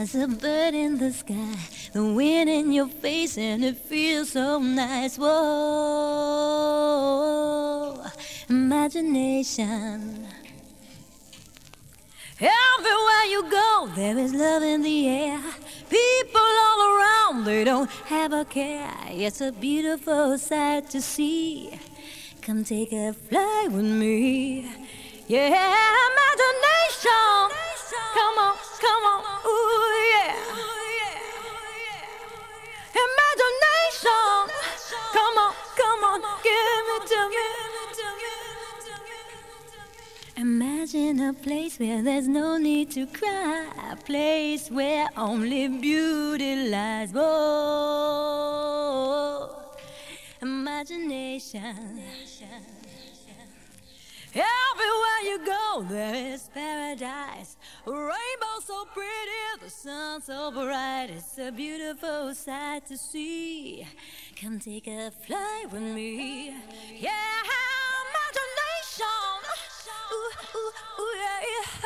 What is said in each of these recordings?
as a bird in the sky, the wind in your face, and it feels so nice. Whoa, imagination. Everywhere you go, there is love in the air. People all around, they don't have a care. It's a beautiful sight to see. Come take a flight with me. Yeah, imagination. Come on, come on, ooh yeah. Imagination. Come on, come on, give it to me. Imagine a place where there's no need to cry, a place where only beauty lies. Whoa, imagination. Everywhere you go, there is paradise. Rainbow so pretty, the sun so bright. It's a beautiful sight to see. Come take a flight with me. Yeah, imagination. Ooh, ooh, ooh, yeah, yeah.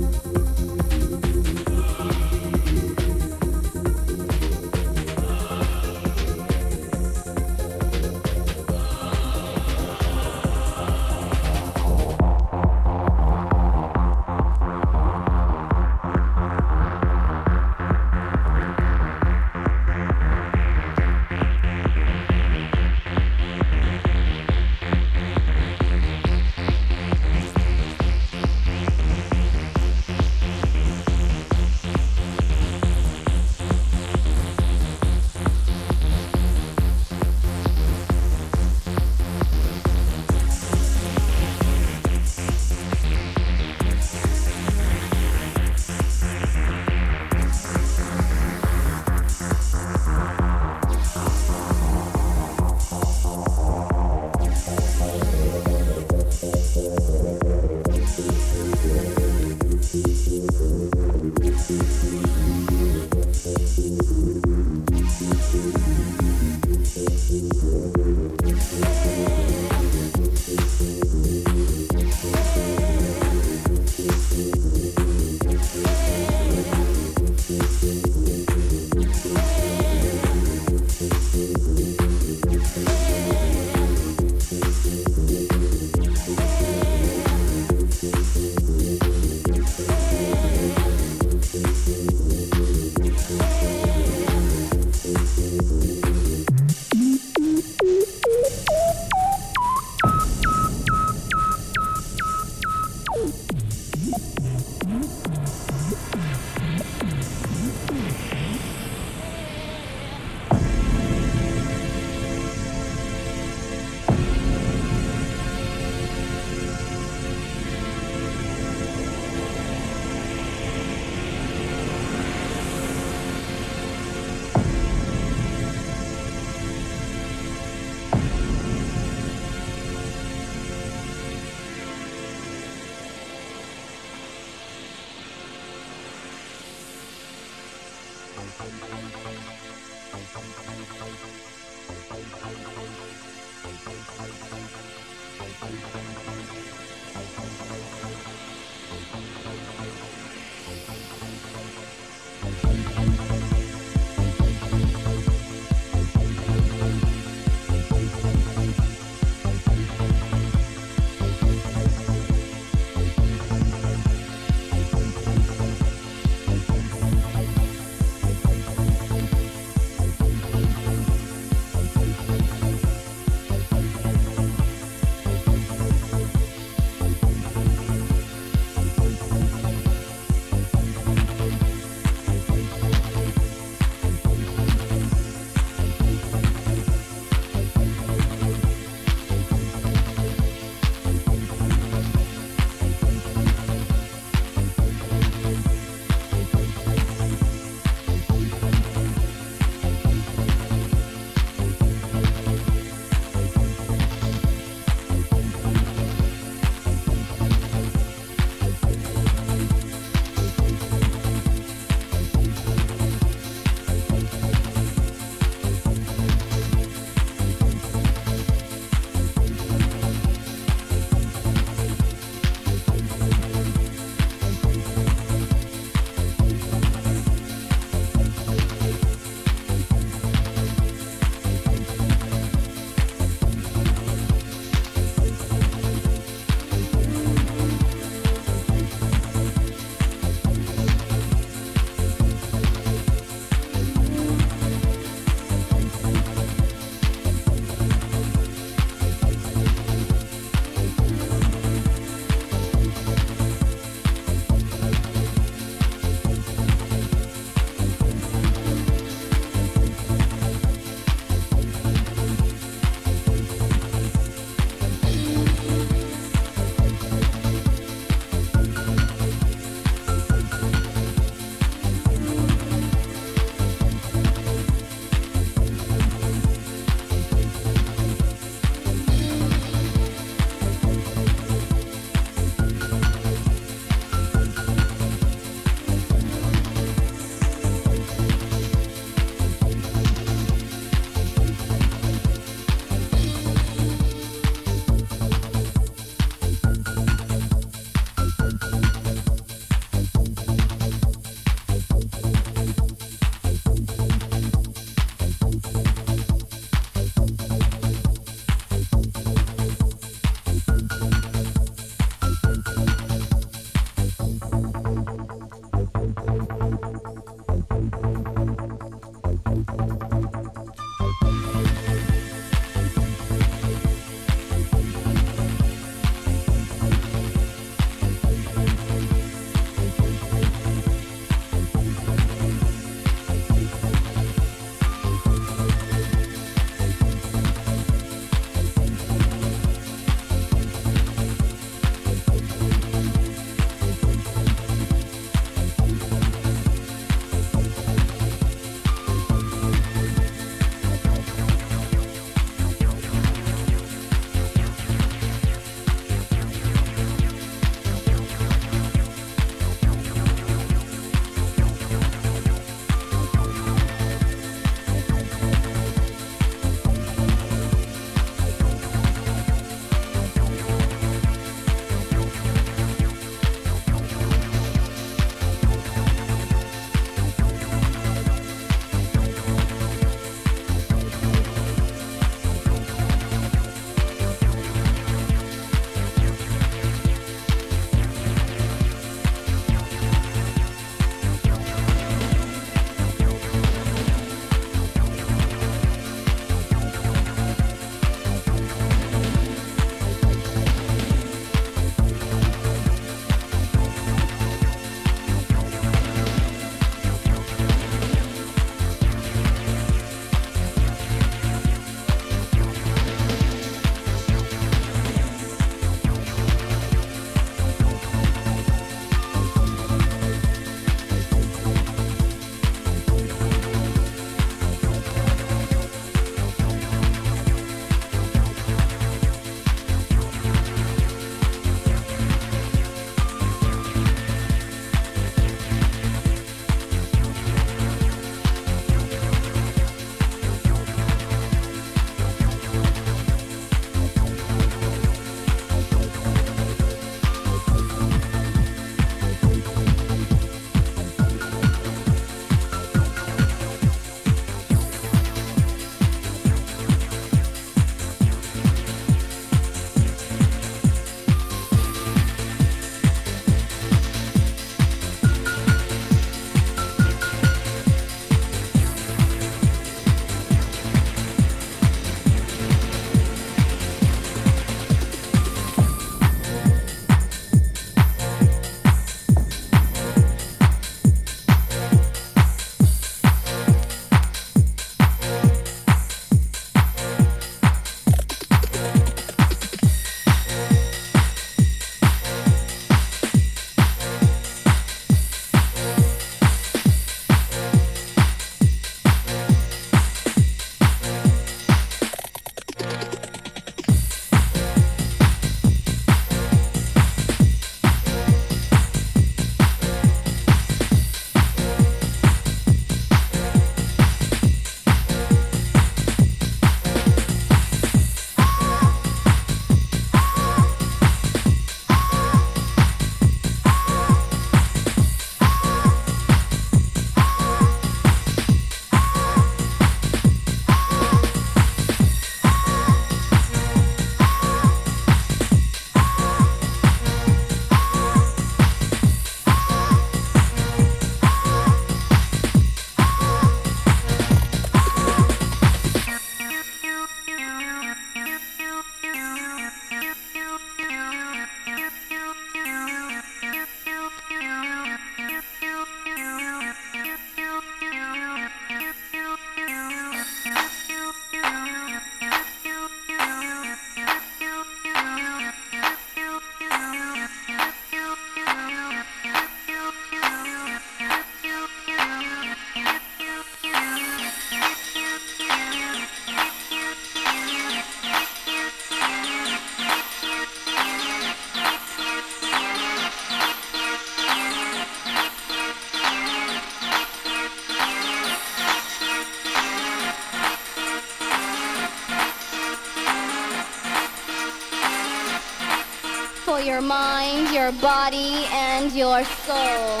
Your body, and your soul.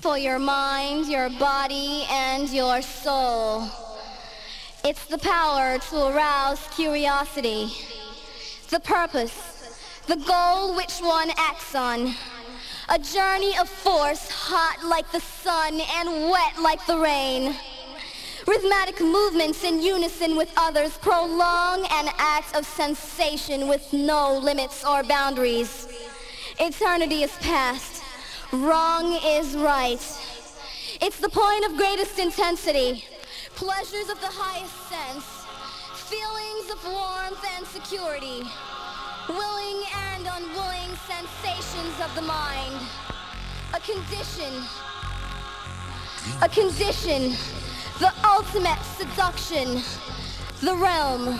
For your mind, your body, and your soul. It's the power to arouse curiosity, the purpose, the goal which one acts on. A journey of force, hot like the sun and wet like the rain. Rhythmic movements in unison with others prolong an act of sensation with no limits or boundaries. Eternity is past. Wrong is right. It's the point of greatest intensity. Pleasures of the highest sense. Feelings of warmth and security. Willing and unwilling sensations of the mind. A condition. A condition. The ultimate seduction. The realm.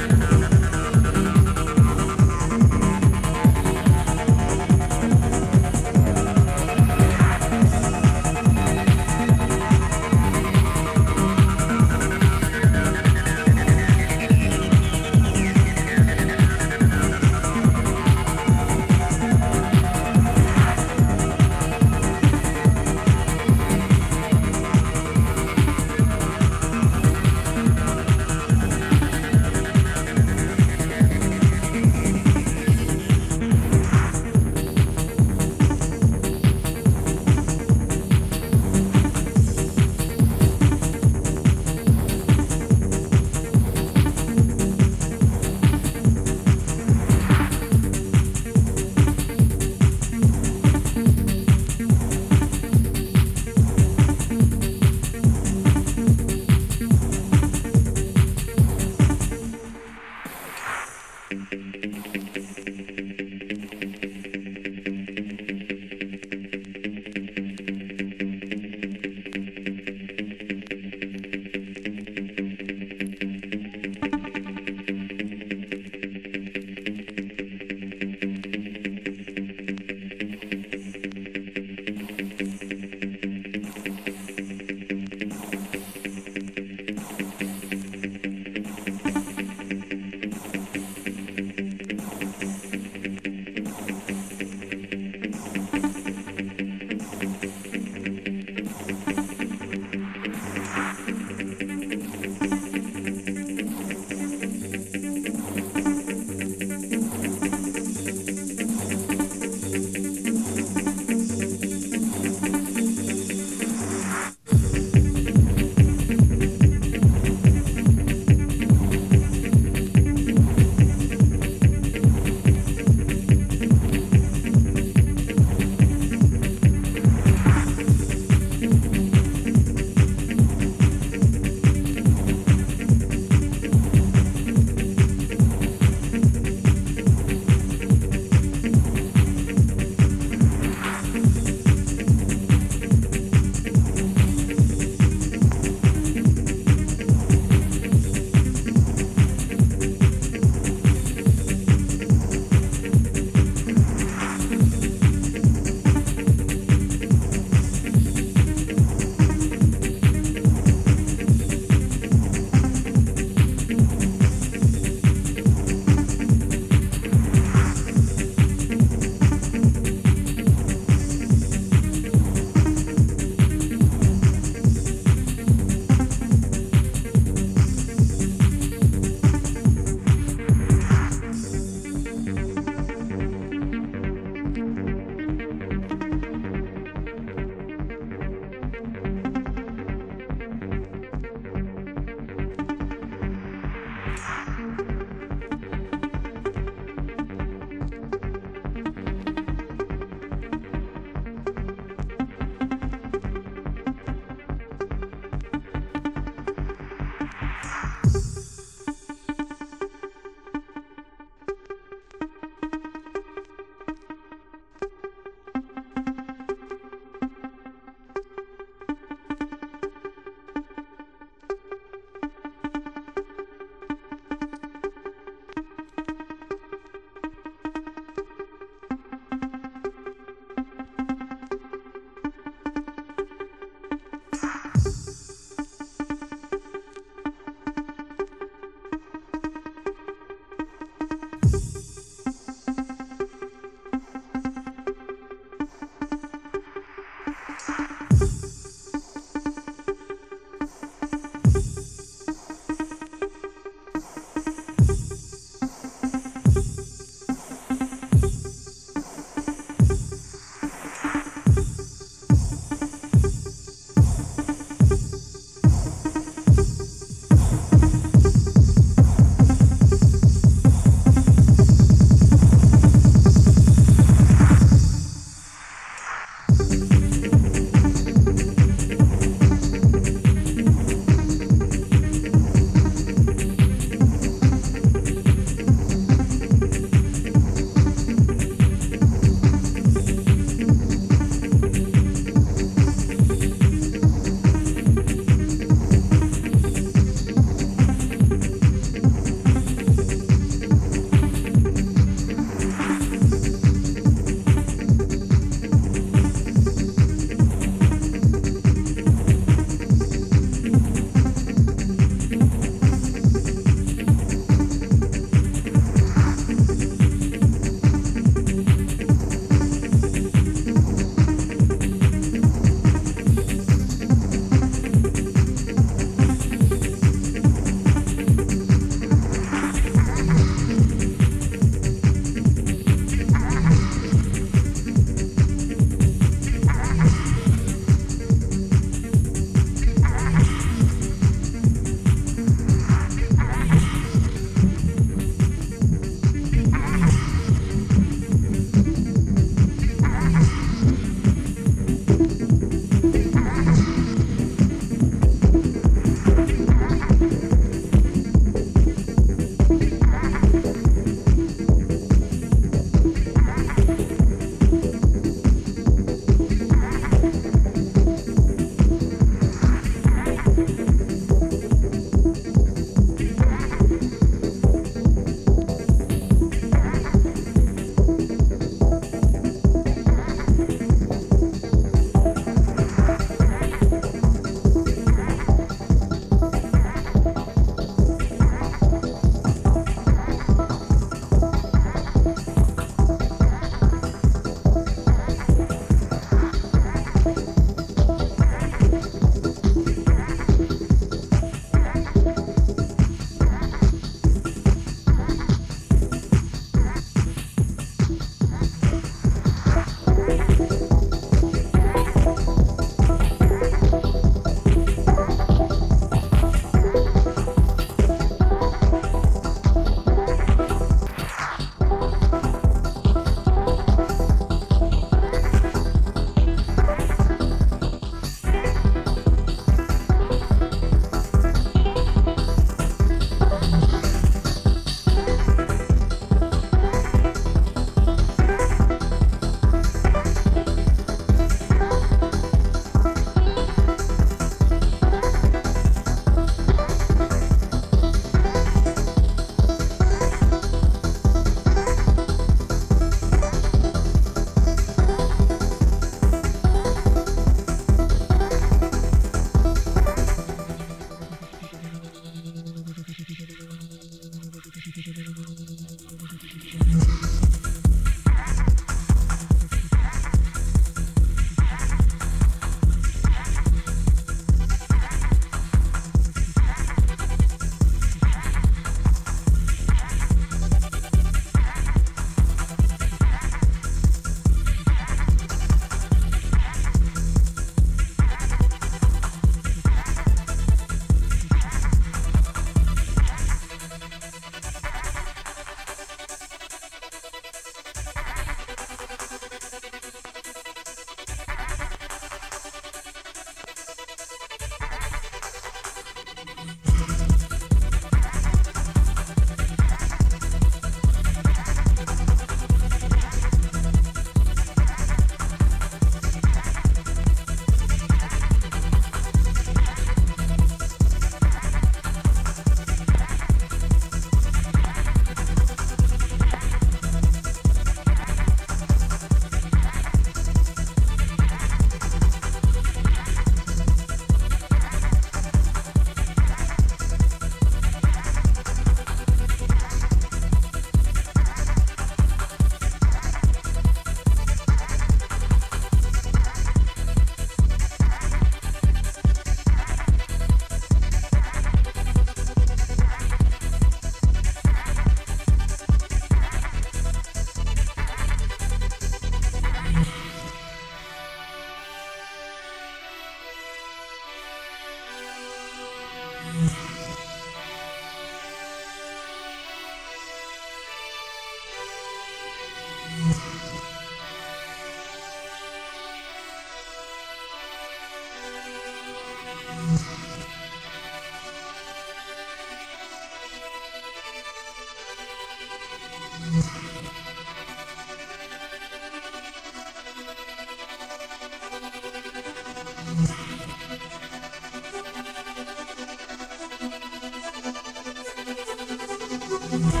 Song's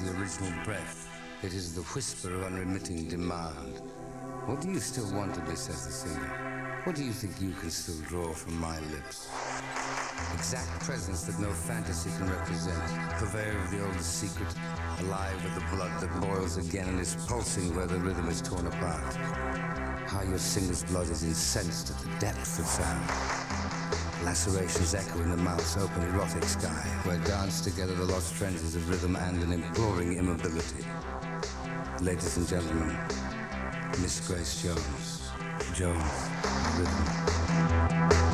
the original breath. It is the whisper of unremitting demand. What do you still want of this as a singer? What do you think you can still draw from my lips? Exact presence that no fantasy can represent. Purveyor of the oldest secret, alive with the blood that boils again and is pulsing where the rhythm is torn apart. How your singer's blood is incensed at the depth of sound. Lacerations echo in the mouth's open erotic sky, where dance together the lost frenzies of rhythm and an imploring immobility. Ladies and gentlemen, Miss Grace Jones. Jones, rhythm.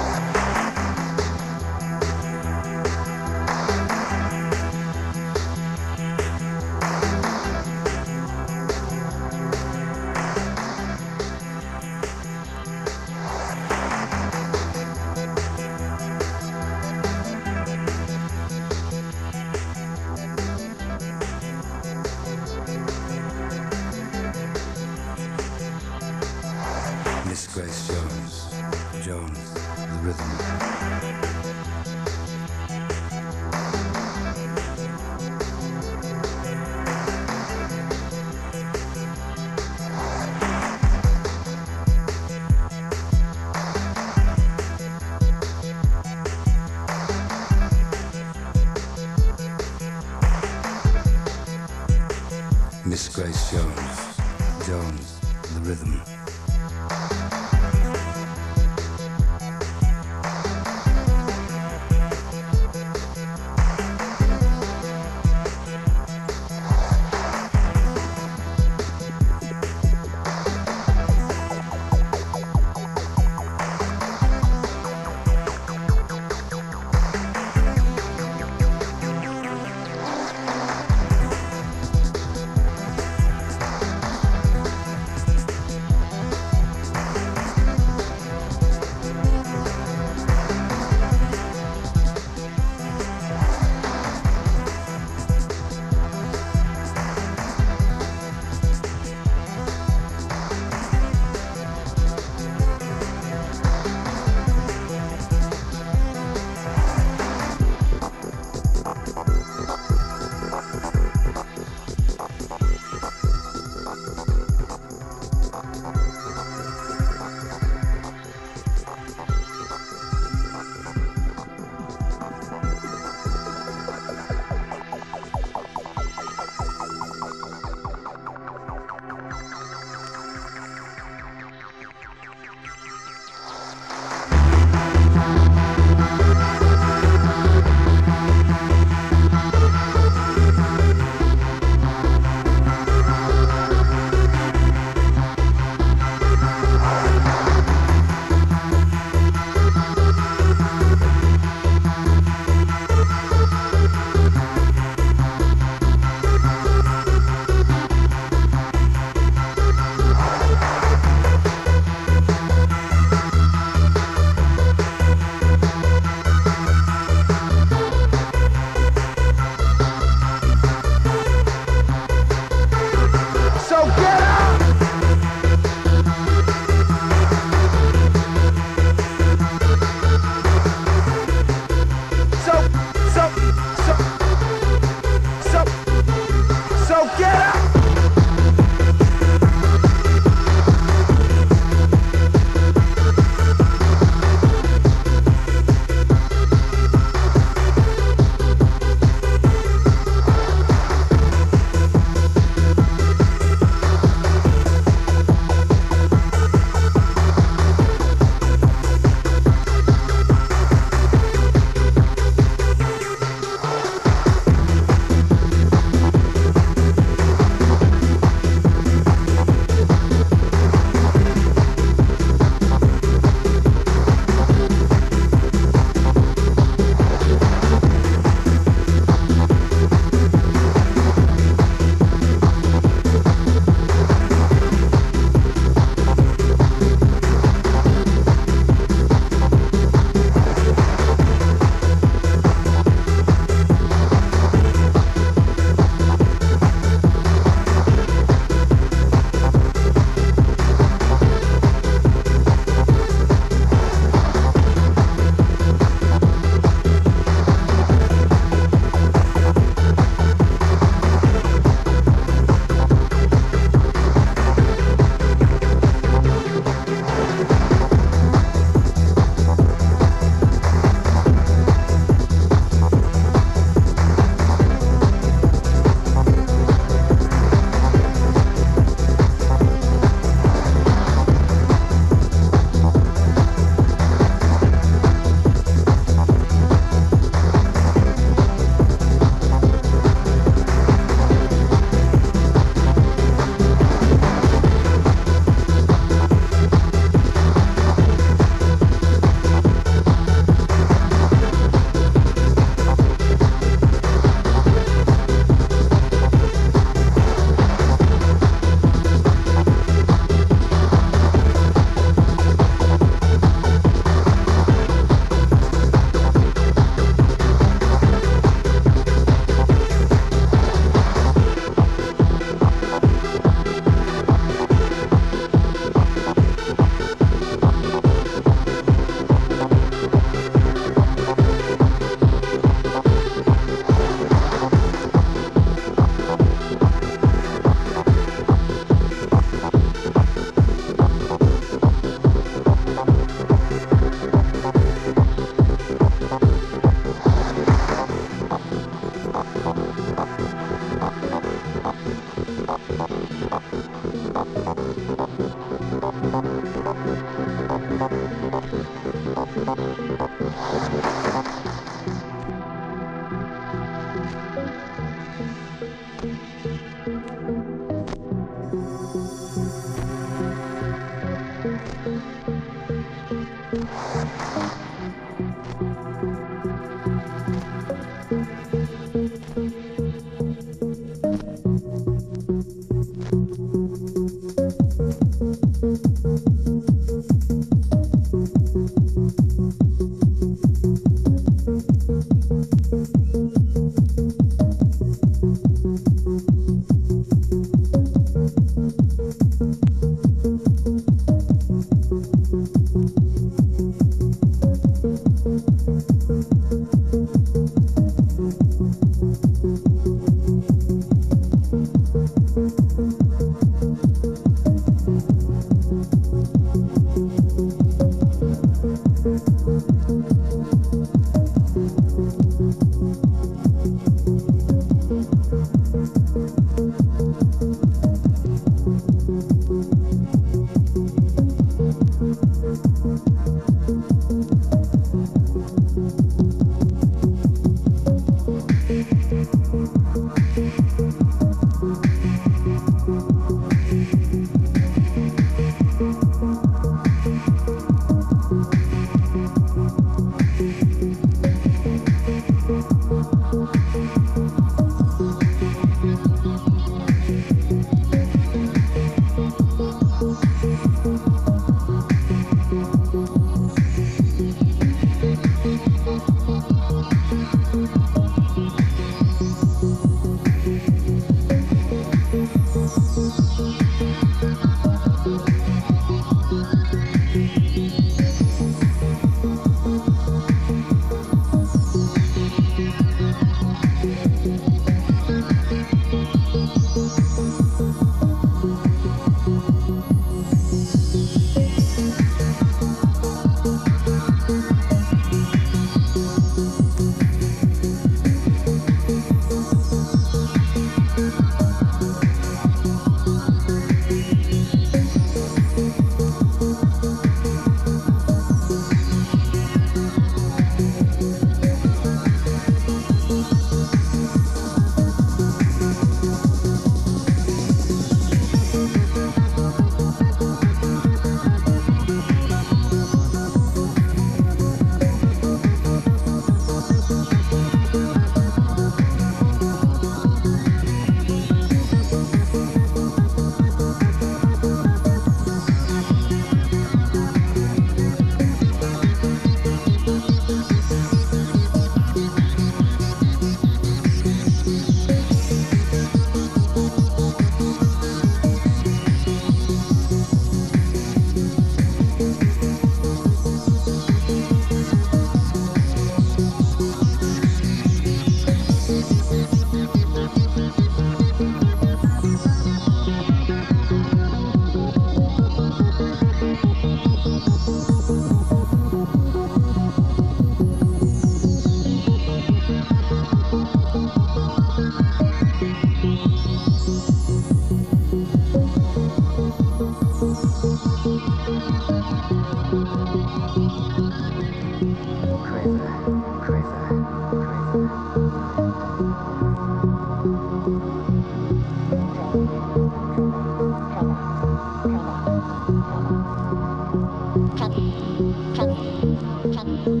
trắng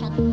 trắng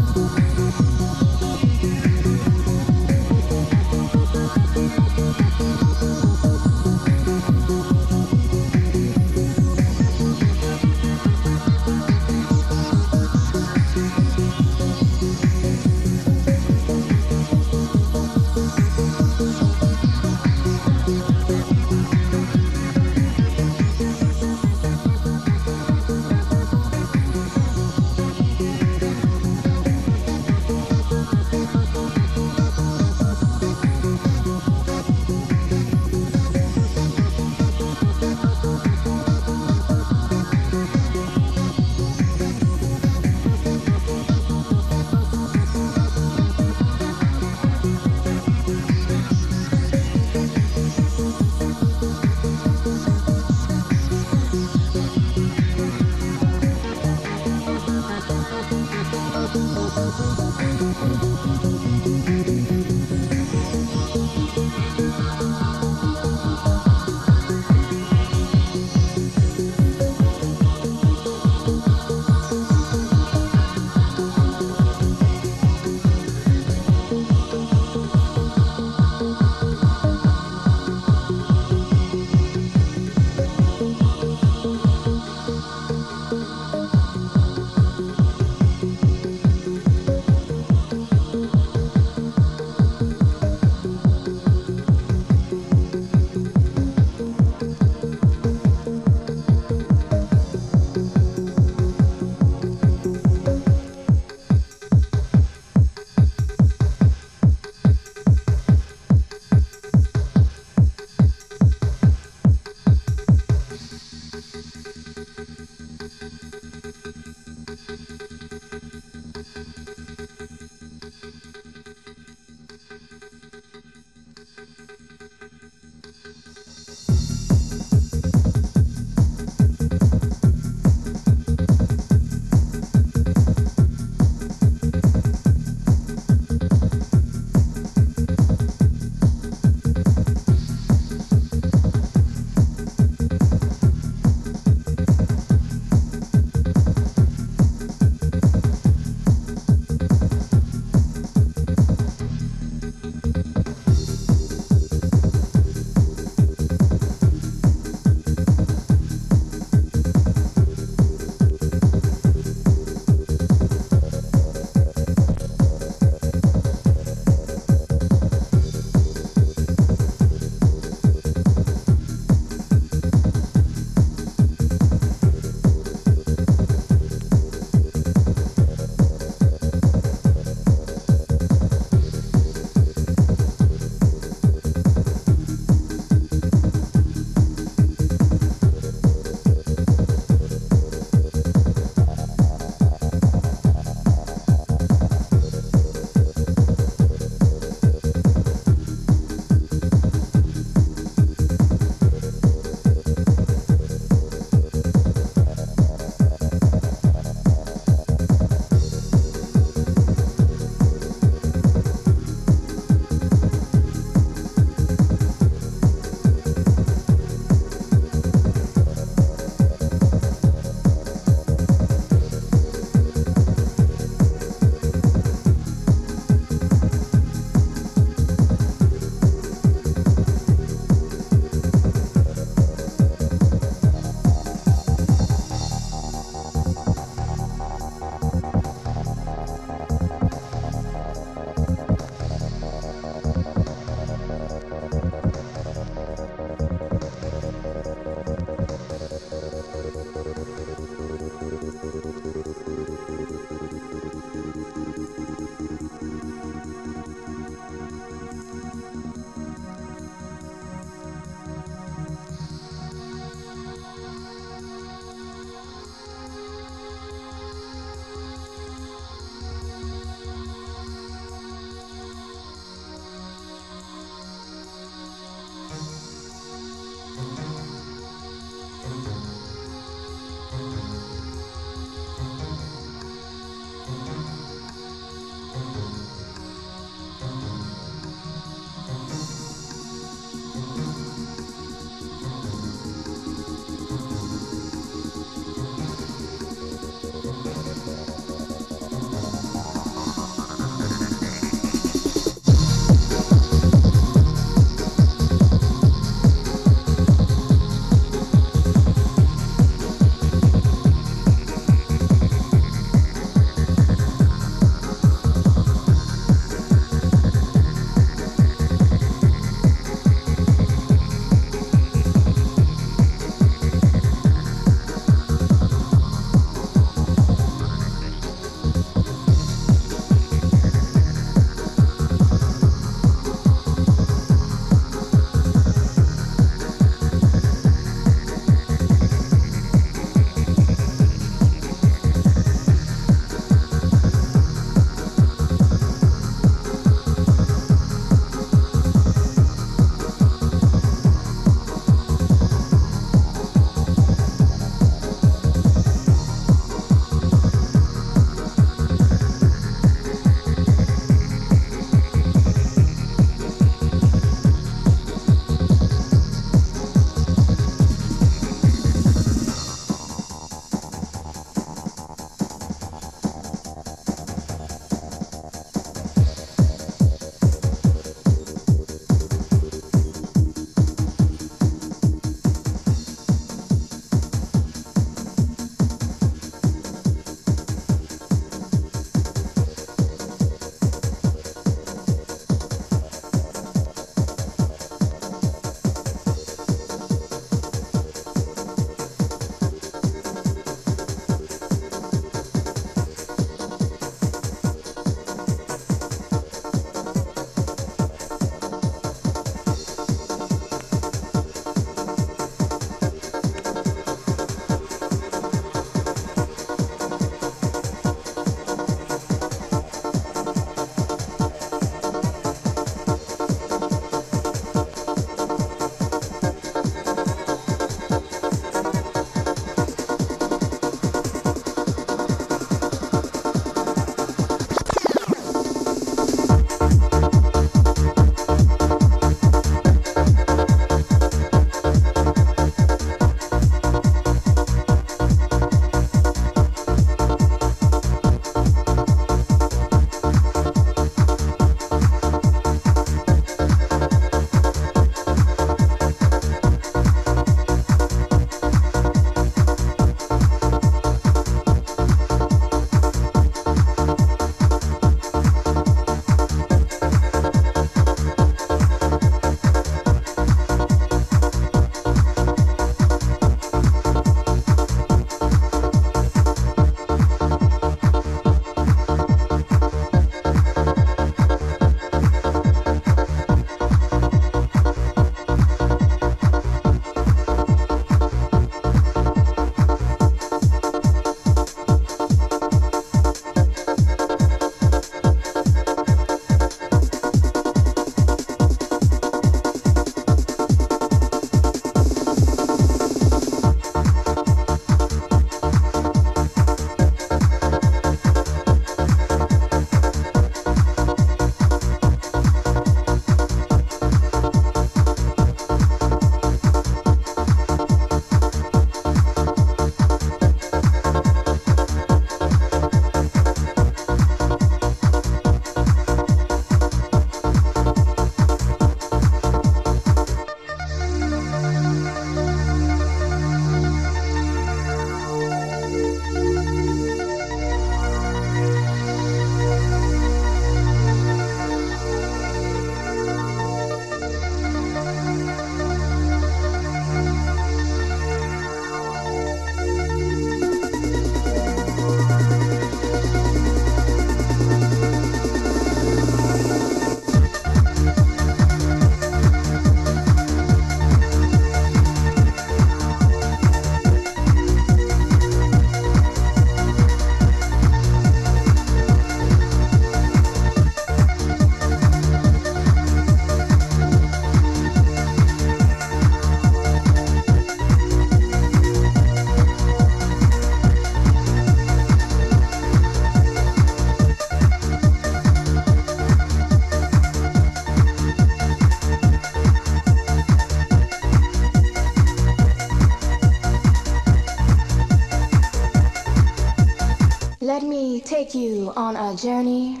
on a journey.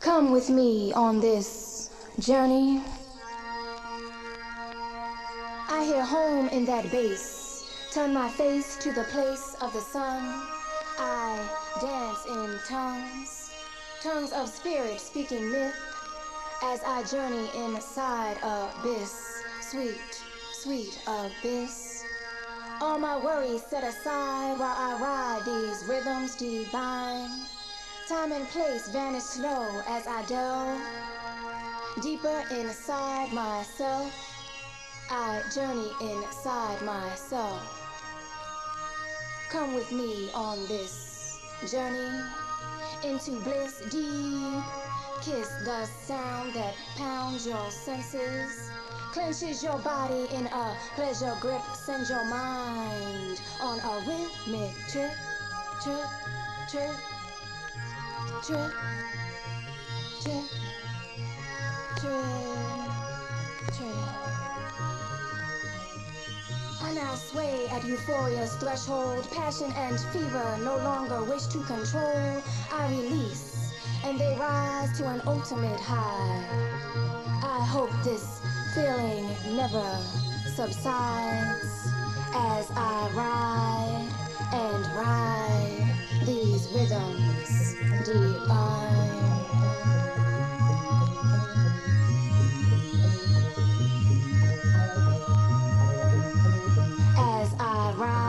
Come with me on this journey. I hear home in that bass. Turn my face to the place of the sun. I dance in tongues, tongues of spirit speaking myth as I journey inside abyss, sweet, sweet abyss. All my worries set aside while I ride these rhythms divine. Time and place vanish slow as I delve deeper inside myself. I journey inside myself. Come with me on this journey into bliss deep. Kiss the sound that pounds your senses, clenches your body in a pleasure grip, sends your mind on a rhythmic trip, trip, trip, trip, trip, trip, trip. I now sway at euphoria's threshold. Passion and fever no longer wish to control. I release, and they rise to an ultimate high. I hope this feeling never subsides as I ride and ride these rhythms divine. as I ride.